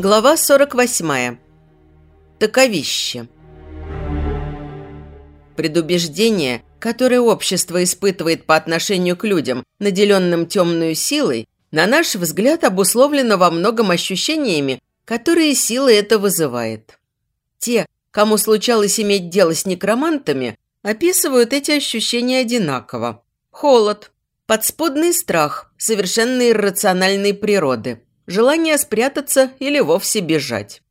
Глава 48. Таковище. Предубеждение, которое общество испытывает по отношению к людям, наделенным темной силой, на наш взгляд обусловлено во многом ощущениями, которые сила это вызывает. Те, кому случалось иметь дело с некромантами, описывают эти ощущения одинаково. Холод, подспудный страх, совершенно иррациональной природы – желание спрятаться или вовсе бежать.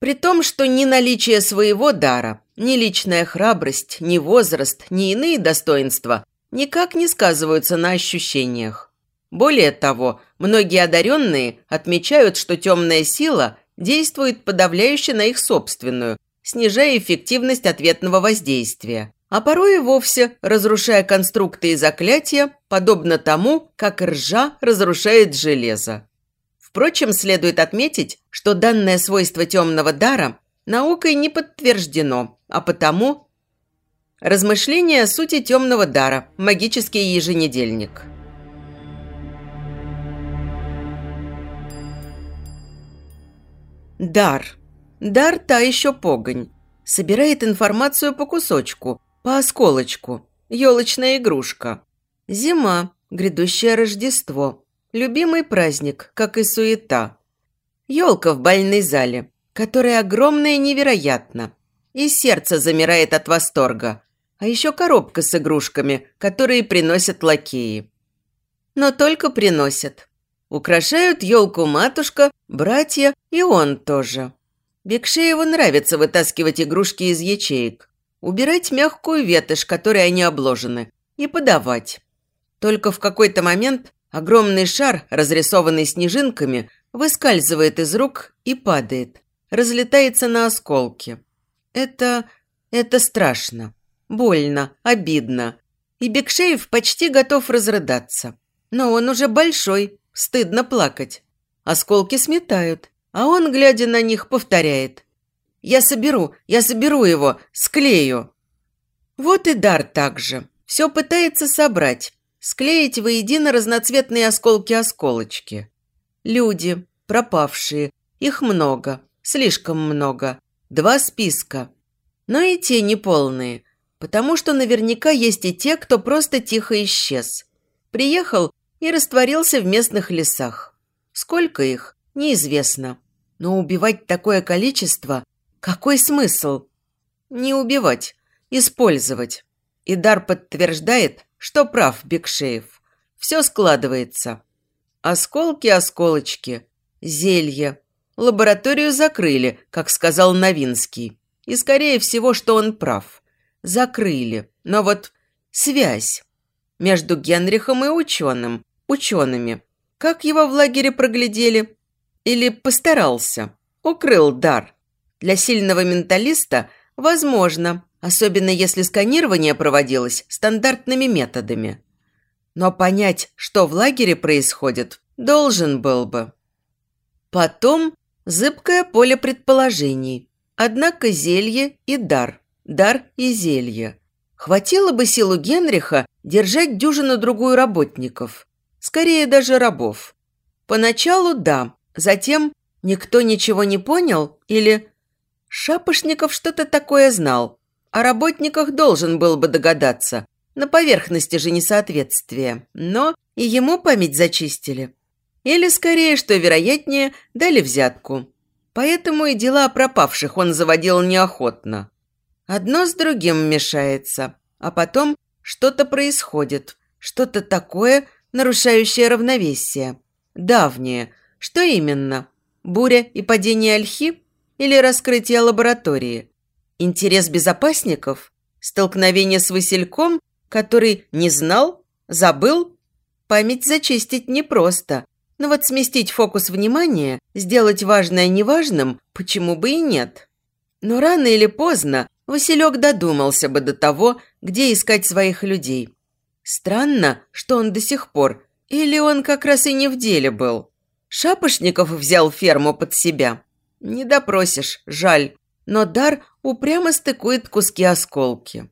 При том, что ни наличие своего дара, ни личная храбрость, ни возраст, ни иные достоинства никак не сказываются на ощущениях. Более того, многие одаренные отмечают, что темная сила действует подавляюще на их собственную, снижая эффективность ответного воздействия, а порой и вовсе разрушая конструкты и заклятия, подобно тому, как ржа разрушает железо. Впрочем, следует отметить, что данное свойство темного дара наукой не подтверждено, а потому... Размышления о сути темного дара. Магический еженедельник. Дар. Дар та еще погонь. Собирает информацию по кусочку, по осколочку. Елочная игрушка. Зима. Грядущее Рождество. Любимый праздник, как и суета. Елка в больной зале, которая огромная невероятно. И сердце замирает от восторга. А еще коробка с игрушками, которые приносят лакеи. Но только приносят. Украшают елку матушка, братья и он тоже. Бекшееву нравится вытаскивать игрушки из ячеек, убирать мягкую ветошь, которой они обложены, и подавать. Только в какой-то момент Огромный шар, разрисованный снежинками, выскальзывает из рук и падает, разлетается на осколки. Это... это страшно, больно, обидно. И Бекшеев почти готов разрыдаться. Но он уже большой, стыдно плакать. Осколки сметают, а он, глядя на них, повторяет. «Я соберу, я соберу его, склею». Вот и дар также. Все пытается собрать, склеить воедино разноцветные осколки-осколочки. Люди, пропавшие, их много, слишком много. Два списка. Но и те неполные, потому что наверняка есть и те, кто просто тихо исчез. Приехал и растворился в местных лесах. Сколько их, неизвестно. Но убивать такое количество – какой смысл? Не убивать, использовать. И дар подтверждает, что прав Бекшеев. Все складывается. Осколки-осколочки, зелье. Лабораторию закрыли, как сказал Новинский. И, скорее всего, что он прав. Закрыли. Но вот связь между Генрихом и ученым, учеными. Как его в лагере проглядели? Или постарался? Укрыл дар. Для сильного менталиста возможно, особенно если сканирование проводилось стандартными методами. Но понять, что в лагере происходит, должен был бы. Потом зыбкое поле предположений. Однако зелье и дар, дар и зелье. Хватило бы силу Генриха держать дюжину-другую работников. Скорее даже рабов. Поначалу да, затем никто ничего не понял или... Шапошников что-то такое знал, о работниках должен был бы догадаться. На поверхности же несоответствие. Но и ему память зачистили. Или, скорее, что вероятнее, дали взятку. Поэтому и дела о пропавших он заводил неохотно. Одно с другим мешается. А потом что-то происходит. Что-то такое, нарушающее равновесие. Давнее. Что именно? Буря и падение ольхи? Или раскрытие лаборатории? Интерес безопасников? Столкновение с Васильком, который не знал? Забыл? Память зачистить непросто. Но вот сместить фокус внимания, сделать важное неважным, почему бы и нет? Но рано или поздно Василек додумался бы до того, где искать своих людей. Странно, что он до сих пор, или он как раз и не в деле был. Шапошников взял ферму под себя. Не допросишь, жаль но дар упрямо стыкует куски-осколки.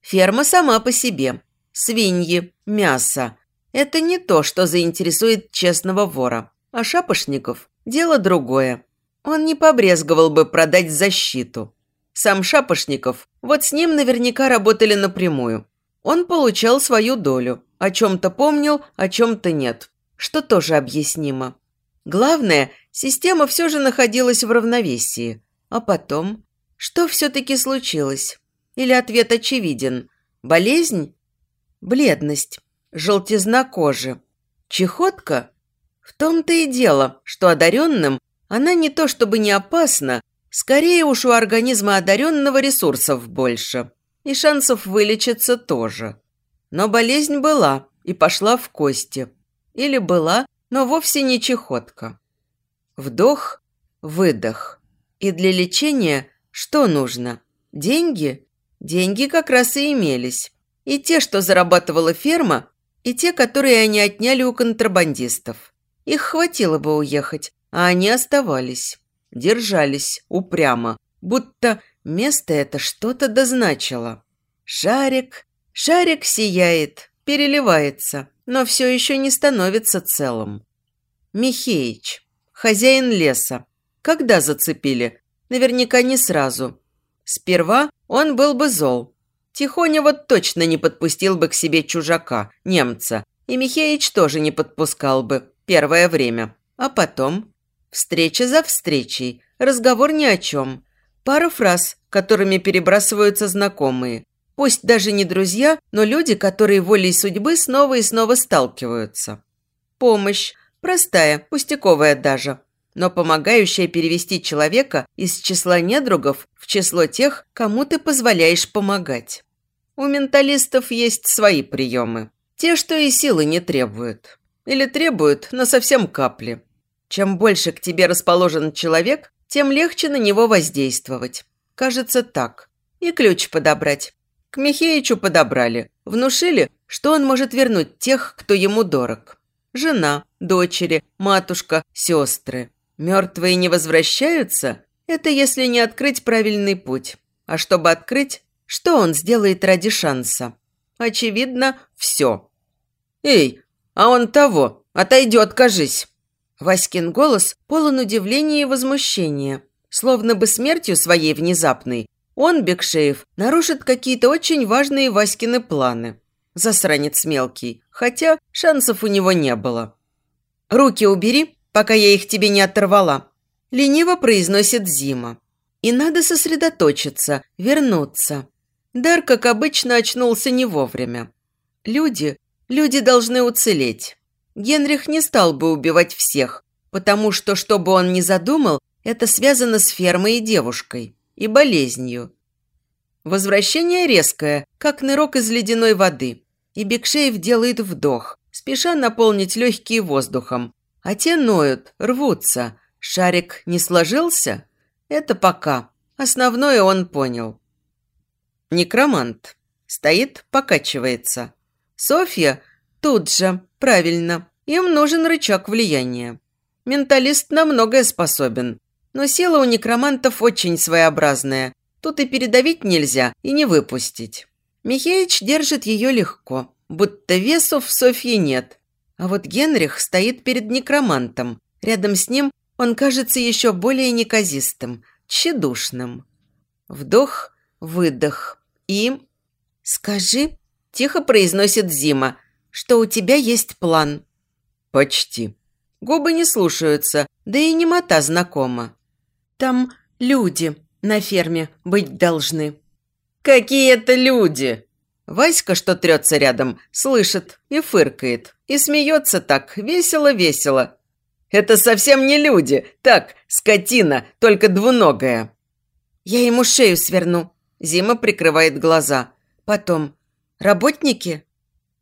Ферма сама по себе. Свиньи, мясо. Это не то, что заинтересует честного вора. А шапошников – дело другое. он не побрезговал бы продать защиту. Сам Шапошников, вот с ним наверняка работали напрямую. Он получал свою долю, о чем-то помнил, о чем-то нет, что тоже объяснимо. Главное, система все же находилась в равновесии. А потом, что все-таки случилось? Или ответ очевиден? Болезнь? Бледность, желтизна кожи. Чехотка? В том-то и дело, что одаренным она не то чтобы не опасна, скорее уж у организма одаренного ресурсов больше. И шансов вылечиться тоже. Но болезнь была и пошла в кости. Или была, но вовсе не чехотка. Вдох, выдох. И для лечения что нужно? Деньги? Деньги как раз и имелись. И те, что зарабатывала ферма, и те, которые они отняли у контрабандистов. Их хватило бы уехать, а они оставались, держались упрямо, будто место это что-то дозначило. Шарик, шарик сияет, переливается, но все еще не становится целым. Михеич, хозяин леса, когда зацепили? Наверняка не сразу. Сперва он был бы зол. Тихоня вот точно не подпустил бы к себе чужака, немца, и Михеич тоже не подпускал бы первое время. А потом Встреча за встречей, разговор ни о чем. Пара фраз, которыми перебрасываются знакомые. Пусть даже не друзья, но люди, которые волей судьбы снова и снова сталкиваются. Помощь. Простая, пустяковая даже. Но помогающая перевести человека из числа недругов в число тех, кому ты позволяешь помогать. У менталистов есть свои приемы. Те, что и силы не требуют. Или требуют, но совсем капли. Чем больше к тебе расположен человек, тем легче на него воздействовать. Кажется так. И ключ подобрать. К Михеичу подобрали. Внушили, что он может вернуть тех, кто ему дорог. Жена, дочери, матушка, сестры. Мертвые не возвращаются? Это если не открыть правильный путь. А чтобы открыть, что он сделает ради шанса? Очевидно, все. «Эй, а он того, отойдет, кажись!» Васькин голос полон удивления и возмущения. Словно бы смертью своей внезапной он, Бекшеев, нарушит какие-то очень важные Васькины планы. Засранец мелкий, хотя шансов у него не было. «Руки убери, пока я их тебе не оторвала», – лениво произносит Зима. «И надо сосредоточиться, вернуться». Дар, как обычно, очнулся не вовремя. Люди, люди должны уцелеть. Генрих не стал бы убивать всех, потому что, что бы он ни задумал, это связано с фермой и девушкой, и болезнью. Возвращение резкое, как нырок из ледяной воды, и Бекшеев делает вдох, спеша наполнить легкие воздухом. А те ноют, рвутся. Шарик не сложился? Это пока. Основное он понял. Некромант. Стоит, покачивается. Софья тут же, Правильно, им нужен рычаг влияния. Менталист на многое способен, но сила у некромантов очень своеобразная. Тут и передавить нельзя, и не выпустить. Михеич держит ее легко, будто весу в Софье нет. А вот Генрих стоит перед некромантом. Рядом с ним он кажется еще более неказистым, тщедушным. Вдох, выдох и... «Скажи», – тихо произносит Зима, что у тебя есть план». «Почти». Губы не слушаются, да и немота знакома. «Там люди на ферме быть должны». «Какие это люди?» Васька, что трется рядом, слышит и фыркает, и смеется так весело-весело. «Это совсем не люди, так, скотина, только двуногая». «Я ему шею сверну», – Зима прикрывает глаза. Потом, «Работники?»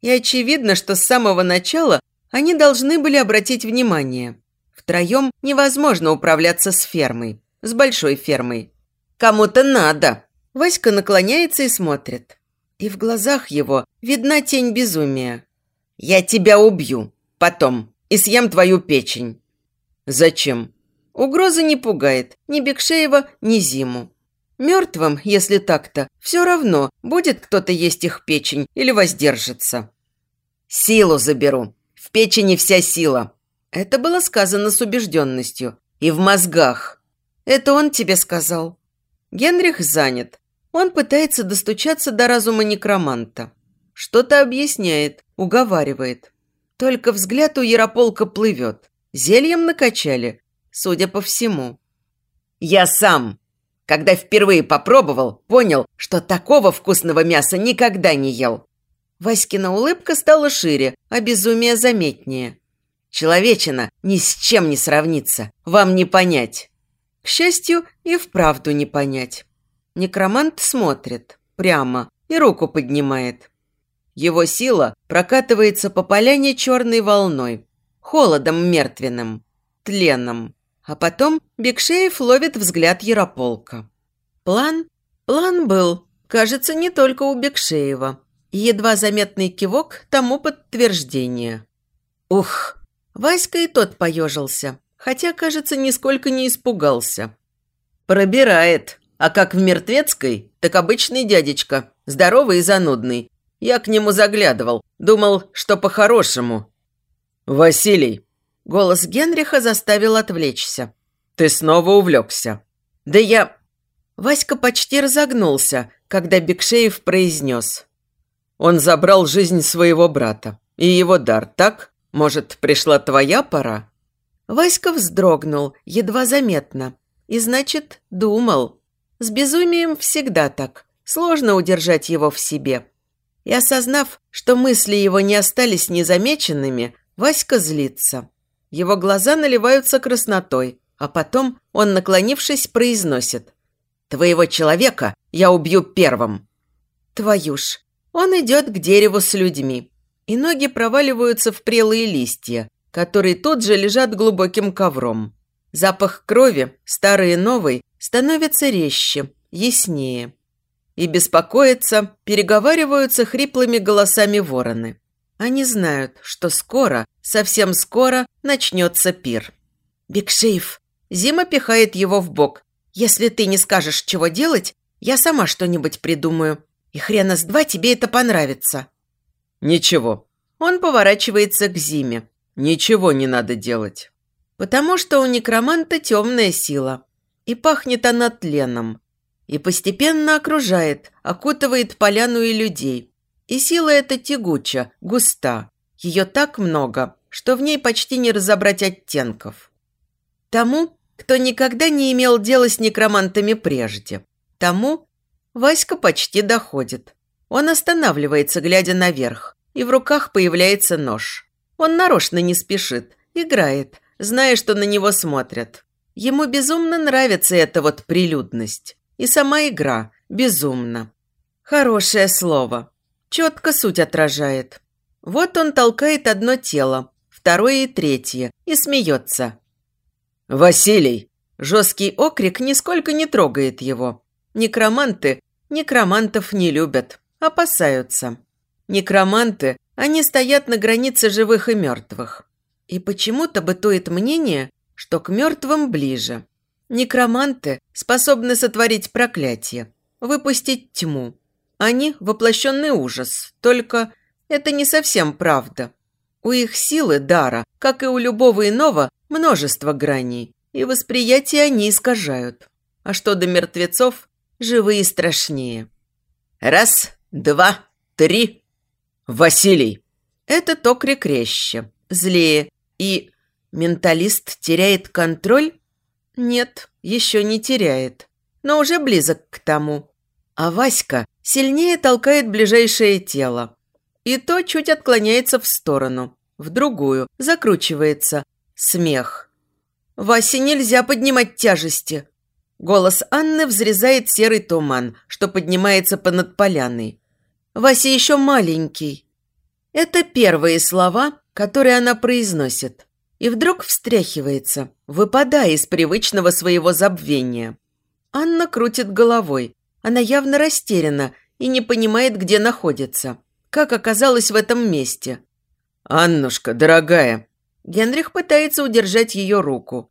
И очевидно, что с самого начала они должны были обратить внимание. Втроем невозможно управляться с фермой, с большой фермой. Кому-то надо. Васька наклоняется и смотрит. И в глазах его видна тень безумия. «Я тебя убью. Потом. И съем твою печень». «Зачем?» Угроза не пугает ни Бекшеева, ни Зиму. Мертвым, если так-то, все равно, будет кто-то есть их печень или воздержится. «Силу заберу. В печени вся сила». Это было сказано с убежденностью. И в мозгах. Это он тебе сказал?» Генрих занят. Он пытается достучаться до разума некроманта. Что-то объясняет, уговаривает. Только взгляд у Ярополка плывет. Зельем накачали, судя по всему. «Я сам!» Когда впервые попробовал, понял, что такого вкусного мяса никогда не ел. Васькина улыбка стала шире, а безумие заметнее. Человечина ни с чем не сравнится, вам не понять. К счастью, и вправду не понять. Некромант смотрит прямо и руку поднимает. Его сила прокатывается по поляне черной волной, холодом мертвенным, тленом. А потом Бекшеев ловит взгляд Ярополка. План? План был, кажется, не только у Бекшеева. Едва заметный кивок тому подтверждение. Ух! Васька и тот поежился, хотя, кажется, нисколько не испугался. «Пробирает. А как в Мертвецкой, так обычный дядечка, здоровый и занудный. Я к нему заглядывал, думал, что по-хорошему». «Василий!» Голос Генриха заставил отвлечься. «Ты снова увлекся». «Да я...» Васька почти разогнулся, когда Бекшеев произнес. «Он забрал жизнь своего брата и его дар, так? Может, пришла твоя пора?» Васька вздрогнул, едва заметно. И, значит, думал. С безумием всегда так. Сложно удержать его в себе. И осознав, что мысли его не остались незамеченными, Васька злится. Его глаза наливаются краснотой, а потом он, наклонившись, произносит «Твоего человека я убью первым». Твою ж, он идет к дереву с людьми, и ноги проваливаются в прелые листья, которые тут же лежат глубоким ковром. Запах крови, старый и новый, становится резче, яснее. И беспокоятся, переговариваются хриплыми голосами вороны. Они знают, что скоро, совсем скоро, начнется пир. «Бигшейф!» Зима пихает его в бок. «Если ты не скажешь, чего делать, я сама что-нибудь придумаю. И хрена с два тебе это понравится». «Ничего». Он поворачивается к Зиме. «Ничего не надо делать». Потому что у некроманта темная сила. И пахнет она тленом. И постепенно окружает, окутывает поляну и людей. И сила эта тягуча, густа. Ее так много, что в ней почти не разобрать оттенков. Тому, кто никогда не имел дела с некромантами прежде. Тому Васька почти доходит. Он останавливается, глядя наверх, и в руках появляется нож. Он нарочно не спешит, играет, зная, что на него смотрят. Ему безумно нравится эта вот прилюдность. И сама игра безумно. Хорошее слово четко суть отражает. Вот он толкает одно тело, второе и третье, и смеется. «Василий!» Жесткий окрик нисколько не трогает его. Некроманты некромантов не любят, опасаются. Некроманты, они стоят на границе живых и мертвых. И почему-то бытует мнение, что к мертвым ближе. Некроманты способны сотворить проклятие, выпустить тьму, они – воплощенный ужас, только это не совсем правда. У их силы, дара, как и у любого иного, множество граней, и восприятие они искажают. А что до мертвецов, живые страшнее. Раз, два, три. Василий! Это токрик резче, злее. И менталист теряет контроль? Нет, еще не теряет, но уже близок к тому. А Васька сильнее толкает ближайшее тело. И то чуть отклоняется в сторону, в другую, закручивается. Смех. «Васе нельзя поднимать тяжести!» Голос Анны взрезает серый туман, что поднимается понад поляной. «Вася еще маленький». Это первые слова, которые она произносит. И вдруг встряхивается, выпадая из привычного своего забвения. Анна крутит головой. Она явно растеряна и не понимает, где находится. Как оказалась в этом месте? «Аннушка, дорогая!» Генрих пытается удержать ее руку.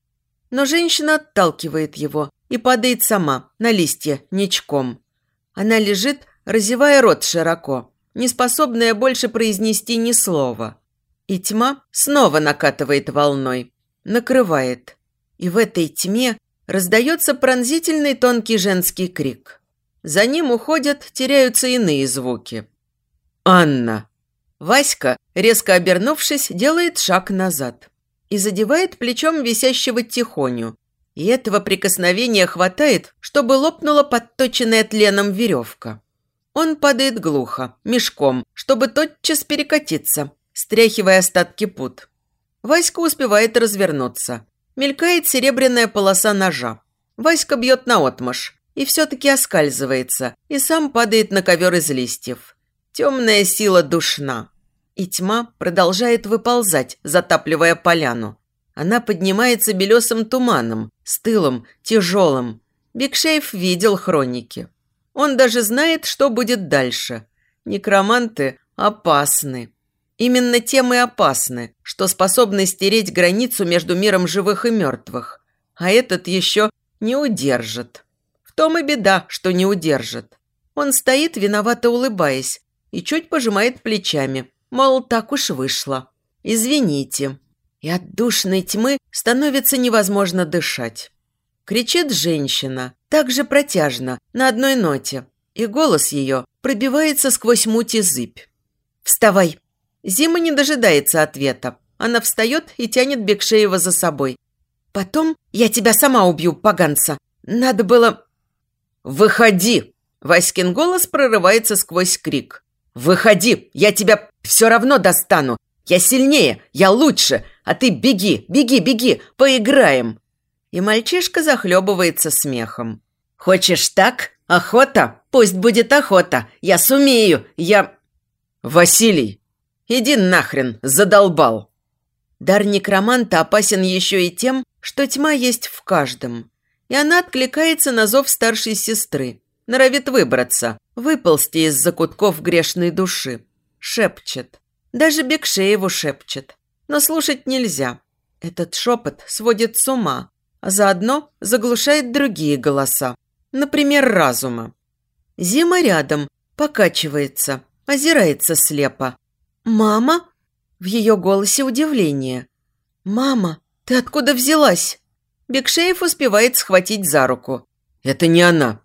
Но женщина отталкивает его и падает сама, на листья, ничком. Она лежит, разевая рот широко, не способная больше произнести ни слова. И тьма снова накатывает волной, накрывает. И в этой тьме раздается пронзительный тонкий женский крик. За ним уходят, теряются иные звуки. «Анна!» Васька, резко обернувшись, делает шаг назад и задевает плечом висящего тихоню. И этого прикосновения хватает, чтобы лопнула подточенная тленом веревка. Он падает глухо, мешком, чтобы тотчас перекатиться, стряхивая остатки пут. Васька успевает развернуться. Мелькает серебряная полоса ножа. Васька бьет наотмашь и все-таки оскальзывается, и сам падает на ковер из листьев. Темная сила душна. И тьма продолжает выползать, затапливая поляну. Она поднимается белесым туманом, стылым, тяжелым. Бигшейф видел хроники. Он даже знает, что будет дальше. Некроманты опасны. Именно тем и опасны, что способны стереть границу между миром живых и мертвых. А этот еще не удержит. В том и беда, что не удержит. Он стоит, виновато улыбаясь, и чуть пожимает плечами, мол, так уж вышло. Извините. И от душной тьмы становится невозможно дышать. Кричит женщина, так же протяжно, на одной ноте, и голос ее пробивается сквозь муть и зыбь. «Вставай!» Зима не дожидается ответа. Она встает и тянет Бекшеева за собой. «Потом я тебя сама убью, поганца. Надо было...» «Выходи!» Васькин голос прорывается сквозь крик. «Выходи! Я тебя все равно достану! Я сильнее! Я лучше! А ты беги, беги, беги! Поиграем!» И мальчишка захлебывается смехом. «Хочешь так? Охота? Пусть будет охота! Я сумею! Я...» «Василий, иди нахрен! Задолбал!» Дар некроманта опасен еще и тем, что тьма есть в каждом. И она откликается на зов старшей сестры, норовит выбраться, выползти из закутков грешной души. Шепчет. Даже Бекшееву шепчет. Но слушать нельзя. Этот шепот сводит с ума, а заодно заглушает другие голоса. Например, разума. Зима рядом, покачивается, озирается слепо. «Мама?» В ее голосе удивление. «Мама, ты откуда взялась?» Бекшеев успевает схватить за руку. «Это не она»,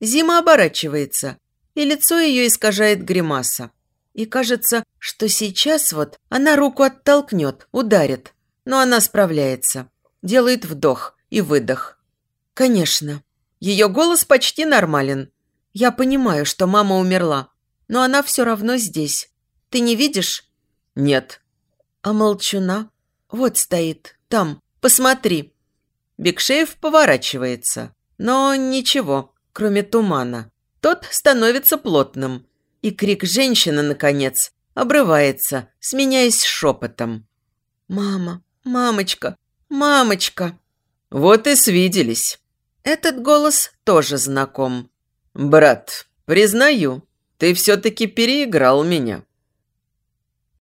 Зима оборачивается, и лицо ее искажает гримаса. И кажется, что сейчас вот она руку оттолкнет, ударит. Но она справляется. Делает вдох и выдох. Конечно. Ее голос почти нормален. Я понимаю, что мама умерла. Но она все равно здесь. Ты не видишь? Нет. А молчуна? Вот стоит. Там. Посмотри. Бекшеев поворачивается. Но ничего кроме тумана. Тот становится плотным. И крик женщины, наконец, обрывается, сменяясь шепотом. «Мама, мамочка, мамочка!» Вот и свиделись. Этот голос тоже знаком. «Брат, признаю, ты все-таки переиграл меня.